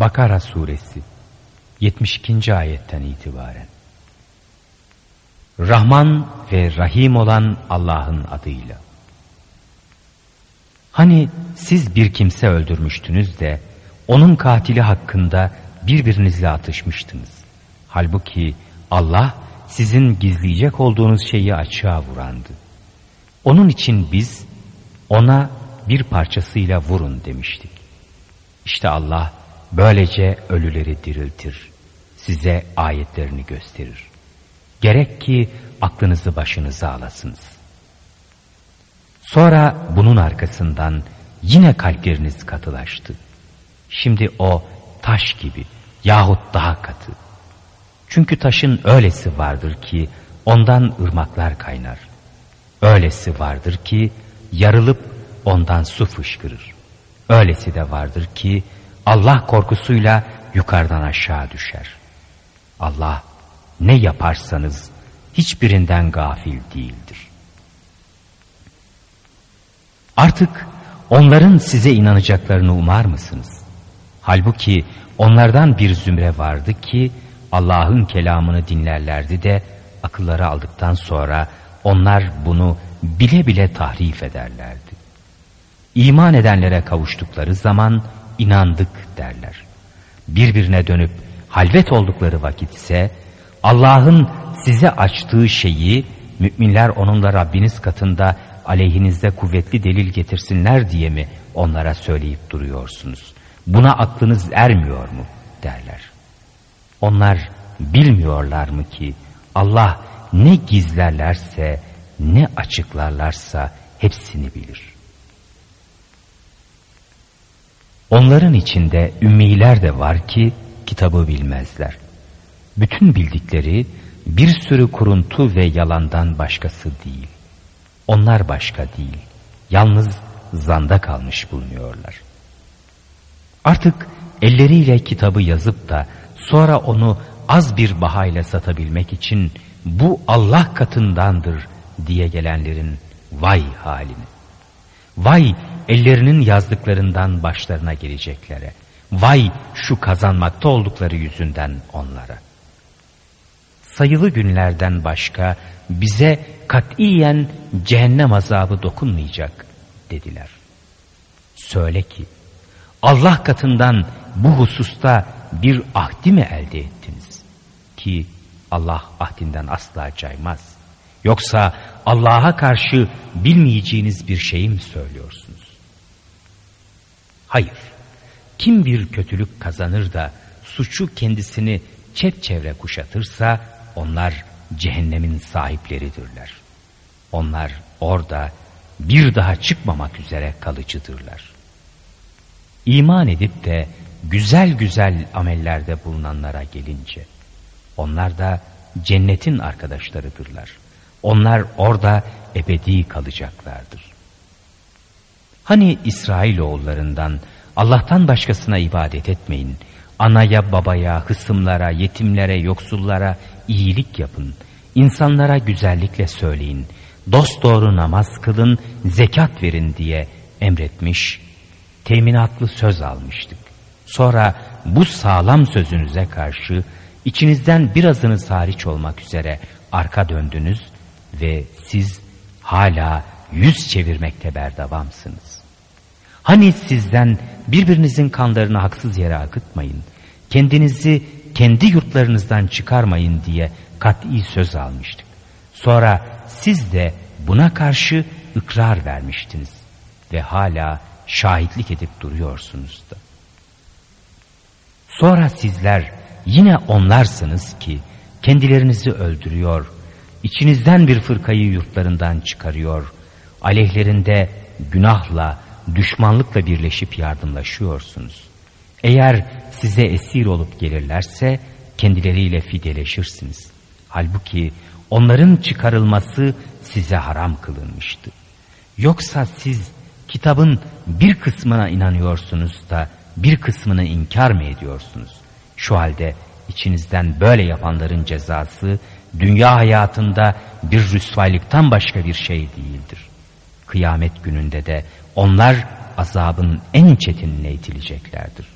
Bakara suresi 72. ayetten itibaren Rahman ve Rahim olan Allah'ın adıyla. Hani siz bir kimse öldürmüştünüz de onun katili hakkında birbirinizle atışmıştınız. Halbuki Allah sizin gizleyecek olduğunuz şeyi açığa vurandı. Onun için biz ona bir parçasıyla vurun demiştik. İşte Allah böylece ölüleri diriltir. Size ayetlerini gösterir. Gerek ki aklınızı başınıza alasınız. Sonra bunun arkasından yine kalpleriniz katılaştı. Şimdi o taş gibi yahut daha katı. Çünkü taşın öylesi vardır ki ondan ırmaklar kaynar. Öylesi vardır ki yarılıp ondan su fışkırır. Öylesi de vardır ki Allah korkusuyla yukarıdan aşağı düşer. Allah ne yaparsanız hiçbirinden gafil değildir. Artık onların size inanacaklarını umar mısınız? Halbuki onlardan bir zümre vardı ki Allah'ın kelamını dinlerlerdi de akılları aldıktan sonra onlar bunu bile bile tahrif ederlerdi. İman edenlere kavuştukları zaman inandık derler. Birbirine dönüp halvet oldukları vakitse Allah'ın size açtığı şeyi müminler onunla Rabbiniz katında aleyhinizde kuvvetli delil getirsinler diye mi onlara söyleyip duruyorsunuz? Buna aklınız ermiyor mu? derler. Onlar bilmiyorlar mı ki Allah ne gizlerlerse ne açıklarlarsa hepsini bilir. Onların içinde ümmiler de var ki kitabı bilmezler. Bütün bildikleri bir sürü kuruntu ve yalandan başkası değil. Onlar başka değil. Yalnız zanda kalmış bulunuyorlar. Artık elleriyle kitabı yazıp da sonra onu az bir bahayla satabilmek için bu Allah katındandır diye gelenlerin vay halini. Vay ellerinin yazdıklarından başlarına geleceklere. Vay şu kazanmakta oldukları yüzünden onlara. Sayılı günlerden başka bize katiyen cehennem azabı dokunmayacak dediler. Söyle ki Allah katından bu hususta bir ahdi mi elde ettiniz? Ki Allah ahdinden asla caymaz. Yoksa Allah'a karşı bilmeyeceğiniz bir şeyi mi söylüyorsunuz? Hayır. Kim bir kötülük kazanır da suçu kendisini çepçevre kuşatırsa onlar cehennemin sahipleridirler. Onlar orada bir daha çıkmamak üzere kalıcıdırlar. İman edip de güzel güzel amellerde bulunanlara gelince onlar da cennetin arkadaşlarıdırlar. Onlar orada ebedi kalacaklardır. Hani İsrailoğullarından Allah'tan başkasına ibadet etmeyin. Anaya, babaya, hısımlara, yetimlere, yoksullara iyilik yapın. İnsanlara güzellikle söyleyin. Dost doğru namaz kılın, zekat verin diye emretmiş, teminatlı söz almıştık. Sonra bu sağlam sözünüze karşı içinizden birazınız hariç olmak üzere arka döndünüz ve siz hala yüz çevirmekte berdavamsınız. Hani sizden birbirinizin kanlarını haksız yere akıtmayın, kendinizi kendi yurtlarınızdan çıkarmayın diye kat'i söz almıştık. Sonra siz de buna karşı ıkrar vermiştiniz ve hala şahitlik edip duruyorsunuz da. Sonra sizler yine onlarsınız ki kendilerinizi öldürüyor, içinizden bir fırkayı yurtlarından çıkarıyor, aleyhlerinde günahla, düşmanlıkla birleşip yardımlaşıyorsunuz. Eğer size esir olup gelirlerse kendileriyle fideleşirsiniz. Halbuki onların çıkarılması size haram kılınmıştı. Yoksa siz kitabın bir kısmına inanıyorsunuz da bir kısmını inkar mı ediyorsunuz? Şu halde içinizden böyle yapanların cezası dünya hayatında bir rüsvaylıktan başka bir şey değildir. Kıyamet gününde de onlar azabın en çetinine itileceklerdir.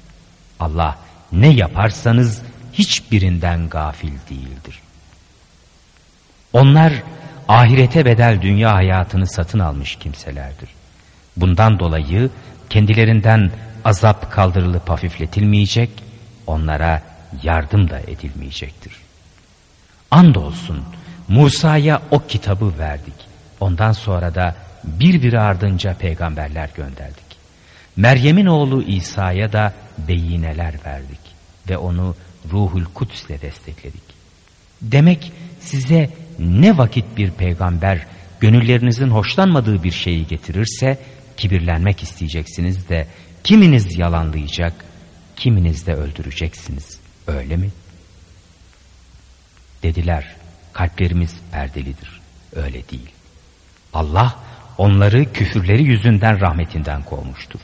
Allah ne yaparsanız hiçbirinden gafil değildir. Onlar ahirete bedel dünya hayatını satın almış kimselerdir. Bundan dolayı kendilerinden azap kaldırılıp hafifletilmeyecek, onlara yardım da edilmeyecektir. Andolsun Musa'ya o kitabı verdik. Ondan sonra da bir bir ardınca peygamberler gönderdik. Meryem'in oğlu İsa'ya da beyineler verdik ve onu ruhul kuds ile destekledik. Demek size ne vakit bir peygamber gönüllerinizin hoşlanmadığı bir şeyi getirirse kibirlenmek isteyeceksiniz de kiminiz yalanlayacak, kiminiz de öldüreceksiniz. Öyle mi? Dediler, kalplerimiz perdelidir. Öyle değil. Allah onları küfürleri yüzünden rahmetinden kovmuştur.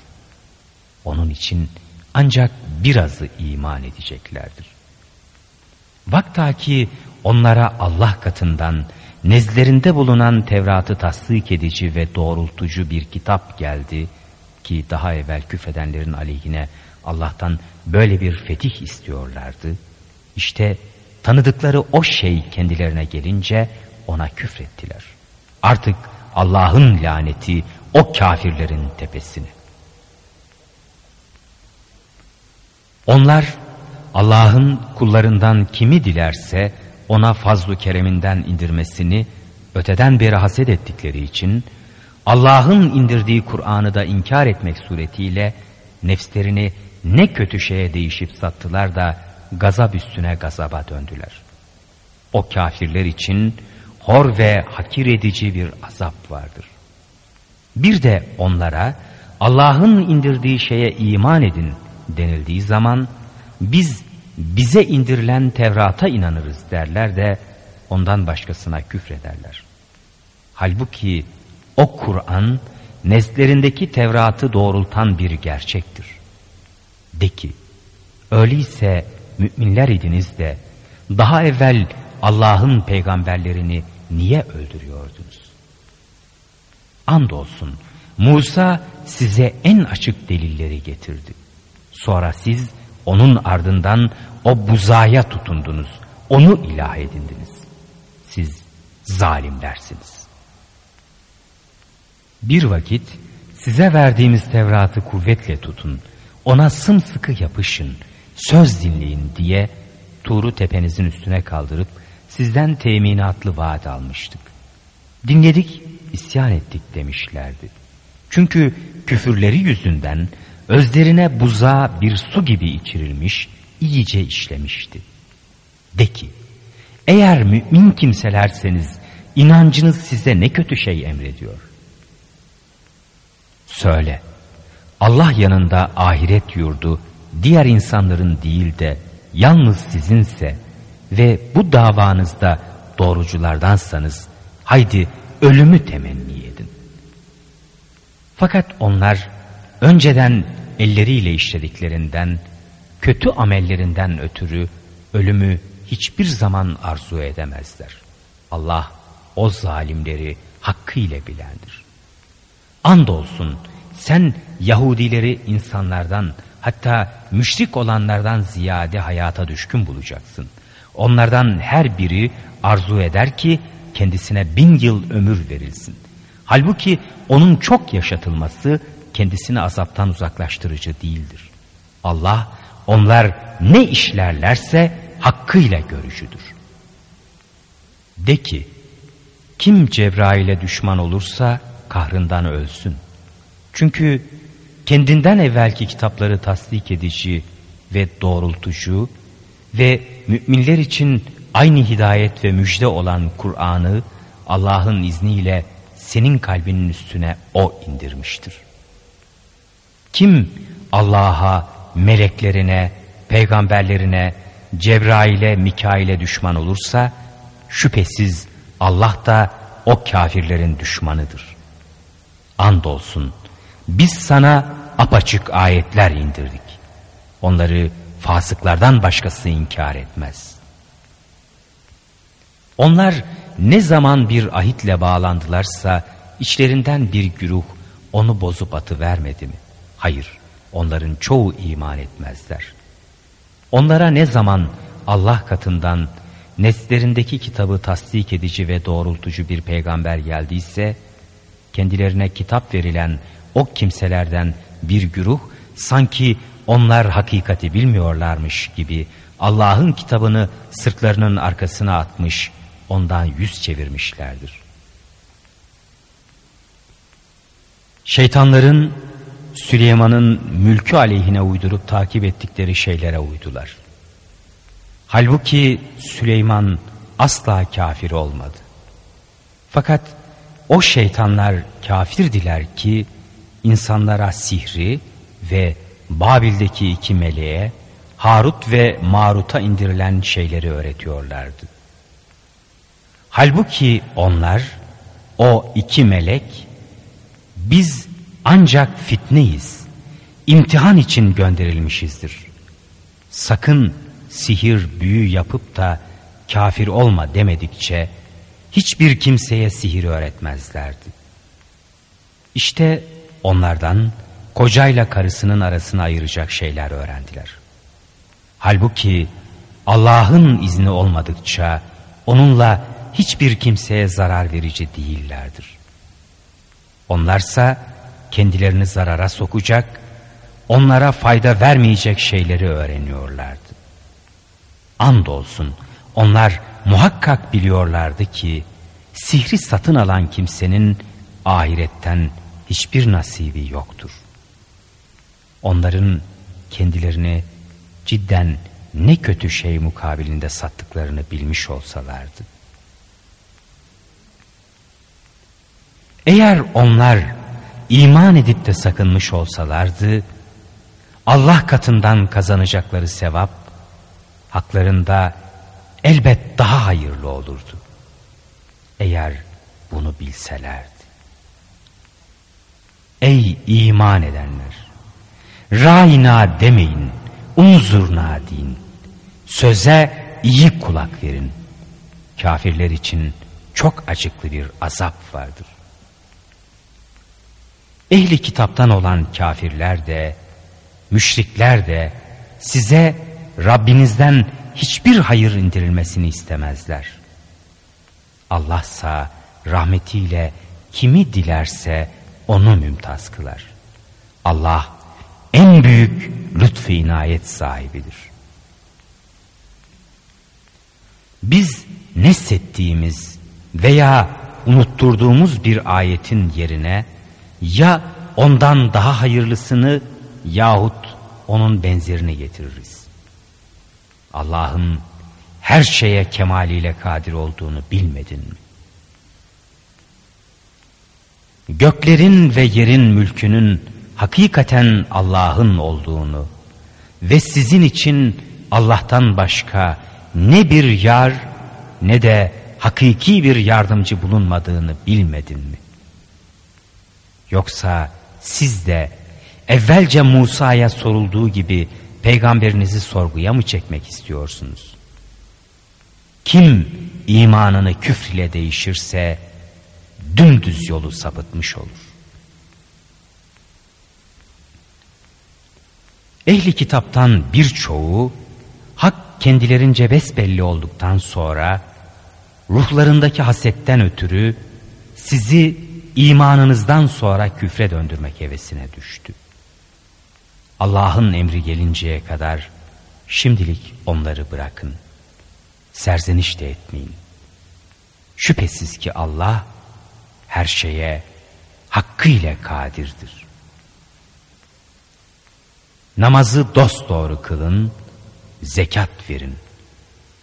Onun için ancak birazı iman edeceklerdir. Vakta ki onlara Allah katından nezlerinde bulunan Tevrat'ı tasdik edici ve doğrultucu bir kitap geldi ki daha evvel küfredenlerin aleyhine Allah'tan böyle bir fetih istiyorlardı. İşte tanıdıkları o şey kendilerine gelince ona küfrettiler. Artık Allah'ın laneti o kafirlerin tepesine. Onlar Allah'ın kullarından kimi dilerse ona fazlu kereminden indirmesini öteden beri haset ettikleri için Allah'ın indirdiği Kur'an'ı da inkar etmek suretiyle nefslerini ne kötü şeye değişip sattılar da gazap üstüne gazaba döndüler. O kafirler için hor ve hakir edici bir azap vardır. Bir de onlara Allah'ın indirdiği şeye iman edin denildiği zaman biz bize indirilen Tevrat'a inanırız derler de ondan başkasına küfrederler. Halbuki o Kur'an nezlerindeki Tevrat'ı doğrultan bir gerçektir. De ki, öyleyse müminler idiniz de daha evvel Allah'ın peygamberlerini niye öldürüyordunuz? Andolsun Musa size en açık delilleri getirdi. Sonra siz onun ardından o buzaya tutundunuz. Onu ilah edindiniz. Siz zalimlersiniz. Bir vakit size verdiğimiz Tevrat'ı kuvvetle tutun. Ona sımsıkı yapışın. Söz dinleyin diye Tuğru tepenizin üstüne kaldırıp sizden teminatlı vaat almıştık. Dinledik, isyan ettik demişlerdi. Çünkü küfürleri yüzünden özlerine buza bir su gibi içirilmiş, iyice işlemişti. De ki, eğer mümin kimselerseniz inancınız size ne kötü şey emrediyor? Söyle, Allah yanında ahiret yurdu diğer insanların değil de yalnız sizinse ve bu davanızda doğruculardansanız haydi ölümü temenni edin. Fakat onlar önceden elleriyle işlediklerinden, kötü amellerinden ötürü ölümü hiçbir zaman arzu edemezler. Allah o zalimleri hakkıyla bilendir. Andolsun sen Yahudileri insanlardan hatta müşrik olanlardan ziyade hayata düşkün bulacaksın. Onlardan her biri arzu eder ki kendisine bin yıl ömür verilsin. Halbuki onun çok yaşatılması kendisini azaptan uzaklaştırıcı değildir. Allah onlar ne işlerlerse hakkıyla görücüdür. De ki, kim Cebrail'e düşman olursa kahrından ölsün. Çünkü kendinden evvelki kitapları tasdik edici ve doğrultucu ve müminler için aynı hidayet ve müjde olan Kur'an'ı Allah'ın izniyle senin kalbinin üstüne O indirmiştir. Kim Allah'a, meleklerine, peygamberlerine, Cebrail'e, Mikail'e düşman olursa şüphesiz Allah da o kafirlerin düşmanıdır. Andolsun biz sana apaçık ayetler indirdik. Onları fasıklardan başkası inkar etmez. Onlar ne zaman bir ahitle bağlandılarsa içlerinden bir güruh onu bozup atı vermedi mi? Hayır, onların çoğu iman etmezler. Onlara ne zaman Allah katından neslerindeki kitabı tasdik edici ve doğrultucu bir peygamber geldiyse, kendilerine kitap verilen o kimselerden bir güruh sanki onlar hakikati bilmiyorlarmış gibi Allah'ın kitabını sırtlarının arkasına atmış, ondan yüz çevirmişlerdir. Şeytanların Süleyman'ın mülkü aleyhine uydurup takip ettikleri şeylere uydular. Halbuki Süleyman asla kafir olmadı. Fakat o şeytanlar kafirdiler ki insanlara sihri ve Babil'deki iki meleğe Harut ve Marut'a indirilen şeyleri öğretiyorlardı. Halbuki onlar o iki melek biz ancak fitneyiz, imtihan için gönderilmişizdir. Sakın sihir büyü yapıp da kafir olma demedikçe hiçbir kimseye sihir öğretmezlerdi. İşte onlardan kocayla karısının arasını ayıracak şeyler öğrendiler. Halbuki Allah'ın izni olmadıkça onunla hiçbir kimseye zarar verici değillerdir. Onlarsa kendilerini zarara sokacak, onlara fayda vermeyecek şeyleri öğreniyorlardı. Andolsun onlar muhakkak biliyorlardı ki sihri satın alan kimsenin ahiretten hiçbir nasibi yoktur. Onların kendilerini cidden ne kötü şey mukabilinde sattıklarını bilmiş olsalardı. Eğer onlar iman edip de sakınmış olsalardı, Allah katından kazanacakları sevap, haklarında elbet daha hayırlı olurdu. Eğer bunu bilselerdi. Ey iman edenler! Ra'ina demeyin, unzurna deyin. Söze iyi kulak verin. Kafirler için çok acıklı bir azap vardır. Ehli kitaptan olan kafirler de, müşrikler de size Rabbinizden hiçbir hayır indirilmesini istemezler. Allahsa rahmetiyle kimi dilerse onu mümtaz kılar. Allah en büyük lütfu inayet sahibidir. Biz nesettiğimiz veya unutturduğumuz bir ayetin yerine ya ondan daha hayırlısını yahut onun benzerini getiririz. Allah'ın her şeye kemaliyle kadir olduğunu bilmedin mi? Göklerin ve yerin mülkünün hakikaten Allah'ın olduğunu ve sizin için Allah'tan başka ne bir yar ne de hakiki bir yardımcı bulunmadığını bilmedin mi? Yoksa siz de evvelce Musa'ya sorulduğu gibi peygamberinizi sorguya mı çekmek istiyorsunuz? Kim imanını küfr değişirse dümdüz yolu sapıtmış olur. Ehli kitaptan birçoğu hak kendilerince besbelli olduktan sonra ruhlarındaki hasetten ötürü sizi imanınızdan sonra küfre döndürmek hevesine düştü. Allah'ın emri gelinceye kadar şimdilik onları bırakın. Serzeniş de etmeyin. Şüphesiz ki Allah her şeye hakkıyla kadirdir. Namazı dosdoğru kılın, zekat verin.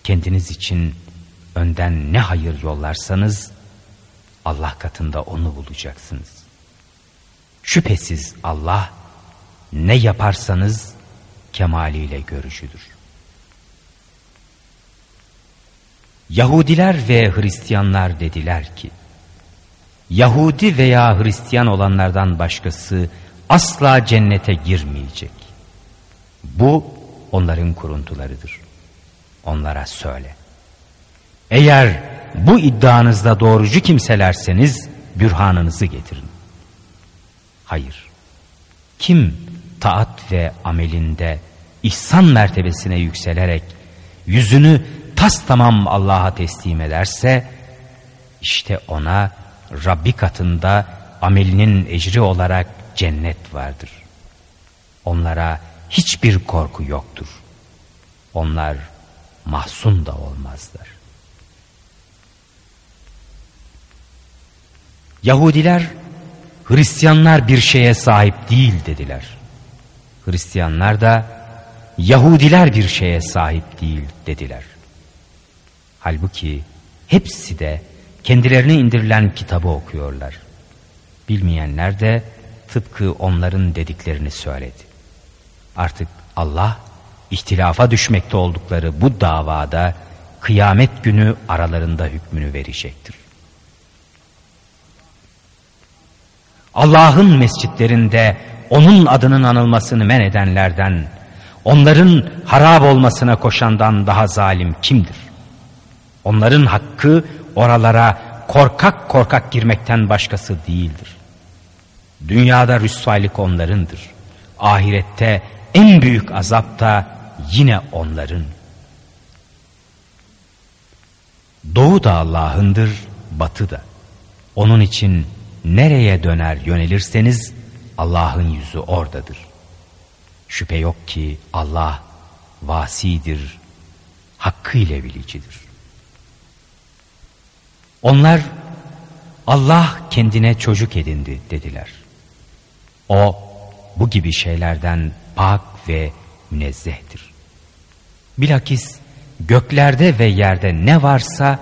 Kendiniz için önden ne hayır yollarsanız Allah katında onu bulacaksınız. Şüphesiz Allah ne yaparsanız kemaliyle görüşüdür. Yahudiler ve Hristiyanlar dediler ki, Yahudi veya Hristiyan olanlardan başkası asla cennete girmeyecek. Bu onların kuruntularıdır. Onlara söyle. Eğer bu iddianızda doğrucu kimselerseniz bürhanınızı getirin. Hayır. Kim taat ve amelinde ihsan mertebesine yükselerek yüzünü tas tamam Allah'a teslim ederse işte ona Rabbi katında amelinin ecri olarak cennet vardır. Onlara hiçbir korku yoktur. Onlar mahzun da olmazlar. Yahudiler Hristiyanlar bir şeye sahip değil dediler. Hristiyanlar da Yahudiler bir şeye sahip değil dediler. Halbuki hepsi de kendilerine indirilen kitabı okuyorlar. Bilmeyenler de tıpkı onların dediklerini söyledi. Artık Allah ihtilafa düşmekte oldukları bu davada kıyamet günü aralarında hükmünü verecektir. Allah'ın mescitlerinde onun adının anılmasını men edenlerden, onların harap olmasına koşandan daha zalim kimdir? Onların hakkı oralara korkak korkak girmekten başkası değildir. Dünyada rüsvaylık onlarındır. Ahirette en büyük azap da yine onların. Doğu da Allah'ındır, batı da. Onun için nereye döner yönelirseniz Allah'ın yüzü oradadır. Şüphe yok ki Allah vasidir, hakkıyla bilicidir. Onlar Allah kendine çocuk edindi dediler. O bu gibi şeylerden pak ve münezzehtir. Bilakis göklerde ve yerde ne varsa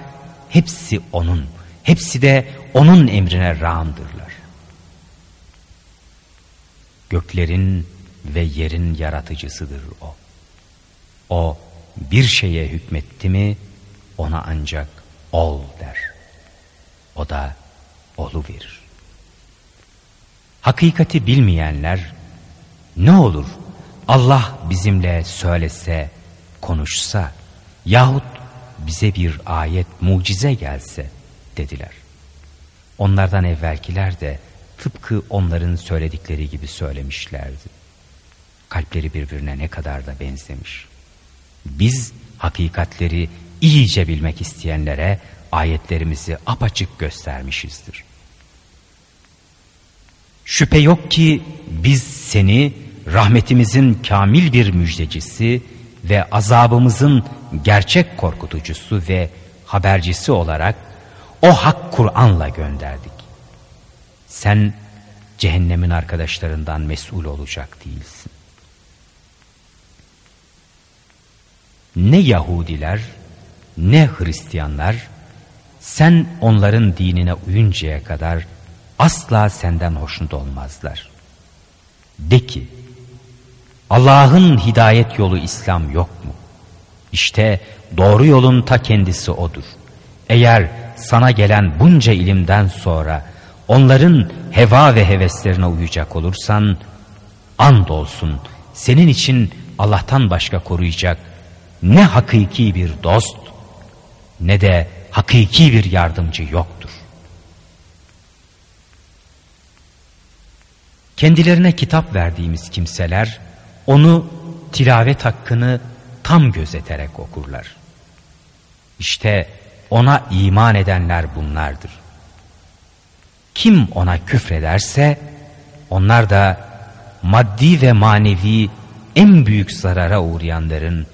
hepsi O'nun, hepsi de O'nun emrine rağımdırlar. Göklerin ve yerin yaratıcısıdır O. O bir şeye hükmetti mi ona ancak ol der. O da olu verir. Hakikati bilmeyenler ne olur Allah bizimle söylese, konuşsa yahut bize bir ayet, mucize gelse dediler. Onlardan evvelkiler de tıpkı onların söyledikleri gibi söylemişlerdi. Kalpleri birbirine ne kadar da benzemiş. Biz hakikatleri iyice bilmek isteyenlere ayetlerimizi apaçık göstermişizdir. Şüphe yok ki biz seni rahmetimizin kamil bir müjdecisi ve azabımızın gerçek korkutucusu ve habercisi olarak o hak Kur'an'la gönderdik. Sen cehennemin arkadaşlarından mesul olacak değilsin. Ne Yahudiler ne Hristiyanlar sen onların dinine uyuncaya kadar asla senden hoşnut olmazlar. De ki Allah'ın hidayet yolu İslam yok mu? İşte doğru yolun ta kendisi odur. Eğer sana gelen bunca ilimden sonra onların heva ve heveslerine uyacak olursan andolsun senin için Allah'tan başka koruyacak ne hakiki bir dost ne de hakiki bir yardımcı yoktur. Kendilerine kitap verdiğimiz kimseler onu tilavet hakkını tam gözeterek okurlar. İşte ona iman edenler bunlardır. Kim ona küfrederse onlar da maddi ve manevi en büyük zarara uğrayanların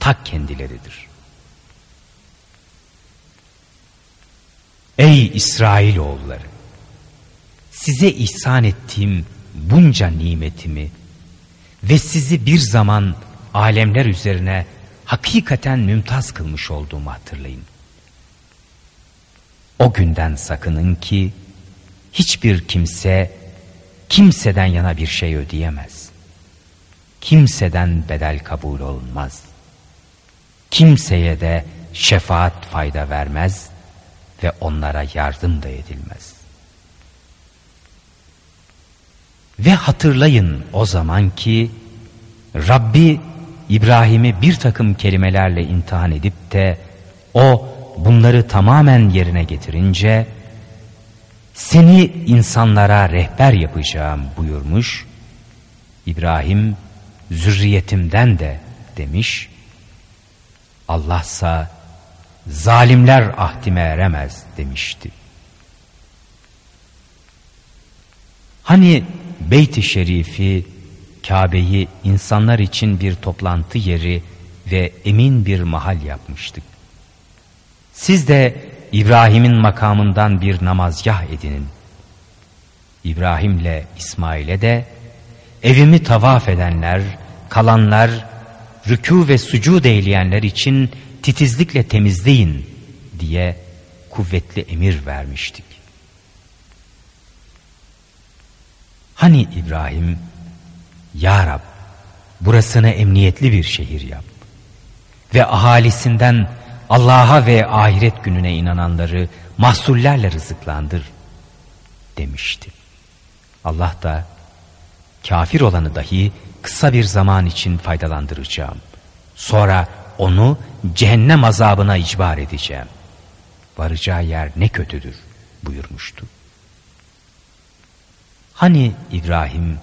tak kendileridir. Ey İsrail oğulları! Size ihsan ettiğim bunca nimetimi ve sizi bir zaman alemler üzerine hakikaten mümtaz kılmış olduğumu hatırlayın. O günden sakının ki hiçbir kimse kimseden yana bir şey ödeyemez. Kimseden bedel kabul olunmaz. Kimseye de şefaat fayda vermez ve onlara yardım da edilmez. Ve hatırlayın o zaman ki Rabbi İbrahim'i bir takım kelimelerle imtihan edip de o bunları tamamen yerine getirince seni insanlara rehber yapacağım buyurmuş. İbrahim zürriyetimden de demiş. Allahsa zalimler ahdime eremez demişti. Hani Beyt-i Şerifi, Kabe'yi insanlar için bir toplantı yeri ve emin bir mahal yapmıştık. Siz de İbrahim'in makamından bir namazgah edinin. İbrahim'le İsmail'e de evimi tavaf edenler, kalanlar, rükû ve sucud eyleyenler için titizlikle temizleyin diye kuvvetli emir vermiştik. Hani İbrahim, Ya Rab burasını emniyetli bir şehir yap ve ahalisinden Allah'a ve ahiret gününe inananları mahsullerle rızıklandır demişti. Allah da kafir olanı dahi kısa bir zaman için faydalandıracağım. Sonra onu cehennem azabına icbar edeceğim. Varacağı yer ne kötüdür buyurmuştu. Hani İbrahim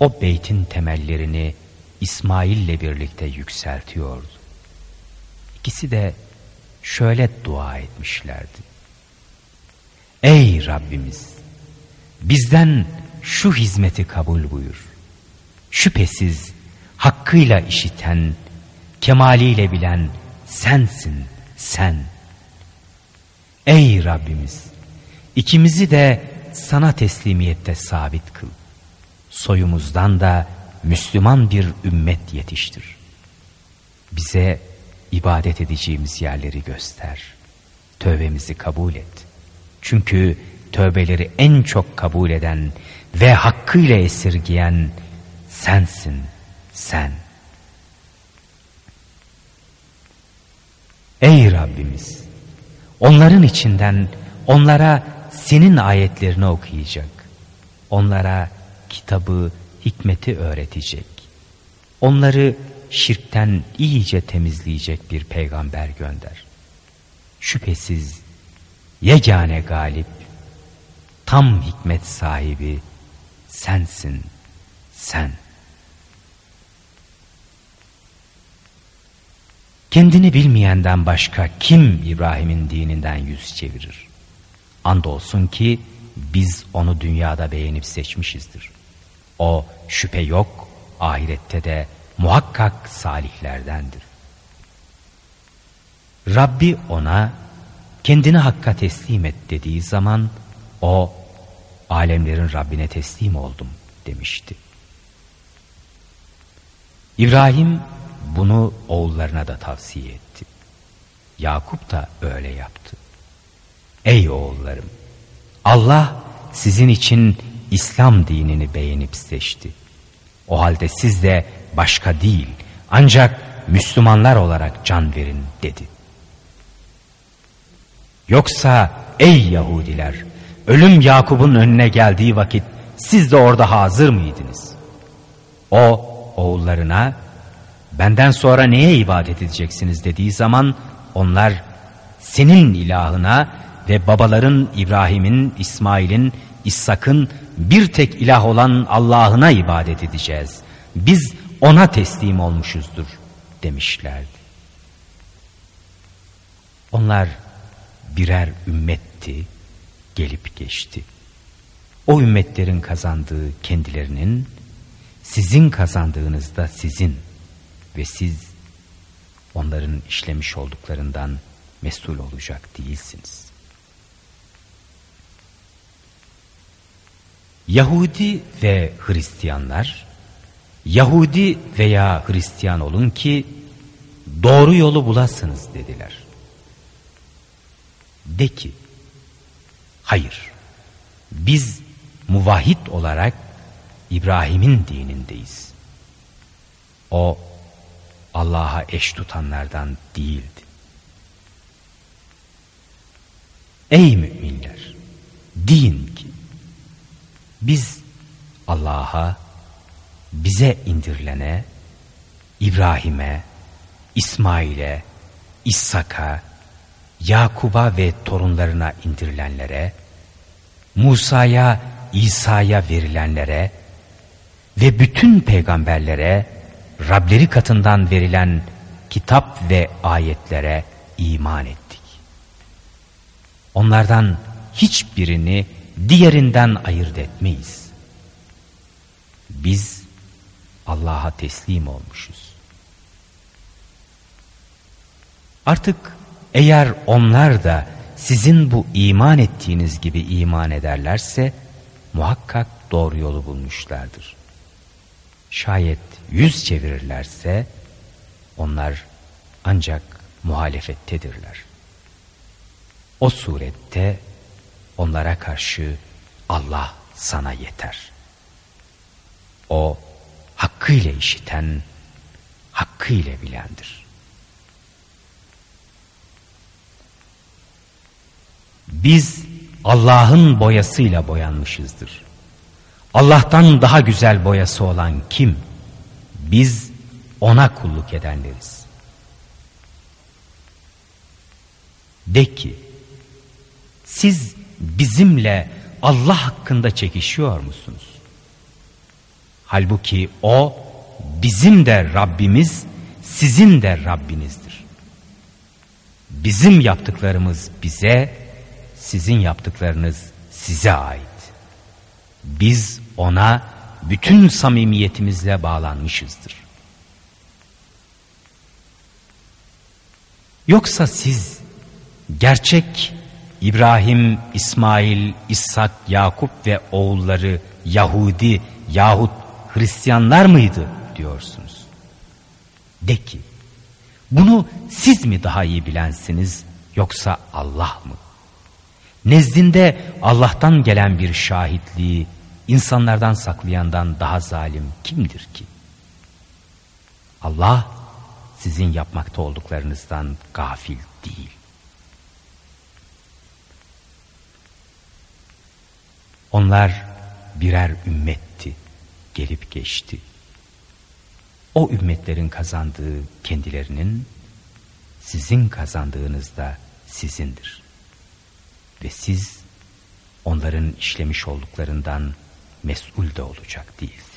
o beytin temellerini İsmail'le birlikte yükseltiyordu. İkisi de şöyle dua etmişlerdi. Ey Rabbimiz! Bizden şu hizmeti kabul buyur. Şüphesiz hakkıyla işiten, kemaliyle bilen sensin, sen. Ey Rabbimiz! ikimizi de sana teslimiyette sabit kıl. Soyumuzdan da Müslüman bir ümmet yetiştir. Bize ibadet edeceğimiz yerleri göster. Tövbemizi kabul et. Çünkü tövbeleri en çok kabul eden ve hakkıyla esirgiyen sensin, sen. Ey Rabbimiz! Onların içinden onlara senin ayetlerini okuyacak. Onlara kitabı, hikmeti öğretecek. Onları şirkten iyice temizleyecek bir peygamber gönder. Şüphesiz yegane galip, tam hikmet sahibi sensin, sen. Kendini bilmeyenden başka kim İbrahim'in dininden yüz çevirir? Andolsun ki biz onu dünyada beğenip seçmişizdir. O şüphe yok, ahirette de muhakkak salihlerdendir. Rabbi ona kendini hakka teslim et dediği zaman o alemlerin Rabbine teslim oldum demişti. İbrahim bunu oğullarına da tavsiye etti. Yakup da öyle yaptı. Ey oğullarım! Allah sizin için İslam dinini beğenip seçti. O halde siz de başka değil ancak Müslümanlar olarak can verin dedi. Yoksa ey Yahudiler ölüm Yakup'un önüne geldiği vakit siz de orada hazır mıydınız? O oğullarına benden sonra neye ibadet edeceksiniz dediği zaman onlar senin ilahına ve babaların İbrahim'in, İsmail'in, İshak'ın bir tek ilah olan Allah'ına ibadet edeceğiz. Biz ona teslim olmuşuzdur demişlerdi. Onlar birer ümmetti, gelip geçti. O ümmetlerin kazandığı kendilerinin, sizin kazandığınız da sizin ve siz onların işlemiş olduklarından mesul olacak değilsiniz. Yahudi ve Hristiyanlar Yahudi veya Hristiyan olun ki doğru yolu bulasınız dediler. De ki hayır biz muvahhid olarak İbrahim'in dinindeyiz. O Allah'a eş tutanlardan değildi. Ey müminler! Din biz Allah'a, bize indirilene, İbrahim'e, İsmail'e, İshak'a, Yakub'a ve torunlarına indirilenlere, Musa'ya, İsa'ya verilenlere ve bütün peygamberlere Rableri katından verilen kitap ve ayetlere iman ettik. Onlardan hiçbirini diğerinden ayırt etmeyiz. Biz Allah'a teslim olmuşuz. Artık eğer onlar da sizin bu iman ettiğiniz gibi iman ederlerse muhakkak doğru yolu bulmuşlardır. Şayet yüz çevirirlerse onlar ancak muhalefettedirler. O surette onlara karşı Allah sana yeter. O hakkıyla işiten, hakkıyla bilendir. Biz Allah'ın boyasıyla boyanmışızdır. Allah'tan daha güzel boyası olan kim? Biz ona kulluk edenleriz. De ki, siz bizimle Allah hakkında çekişiyor musunuz? Halbuki o bizim de Rabbimiz, sizin de Rabbinizdir. Bizim yaptıklarımız bize, sizin yaptıklarınız size ait. Biz ona bütün samimiyetimizle bağlanmışızdır. Yoksa siz gerçek İbrahim, İsmail, İshak, Yakup ve oğulları Yahudi yahut Hristiyanlar mıydı diyorsunuz. De ki bunu siz mi daha iyi bilensiniz yoksa Allah mı? Nezdinde Allah'tan gelen bir şahitliği insanlardan saklayandan daha zalim kimdir ki? Allah sizin yapmakta olduklarınızdan gafil değil. Onlar birer ümmetti, gelip geçti. O ümmetlerin kazandığı kendilerinin, sizin kazandığınız da sizindir. Ve siz onların işlemiş olduklarından mesul de olacak değilsiniz.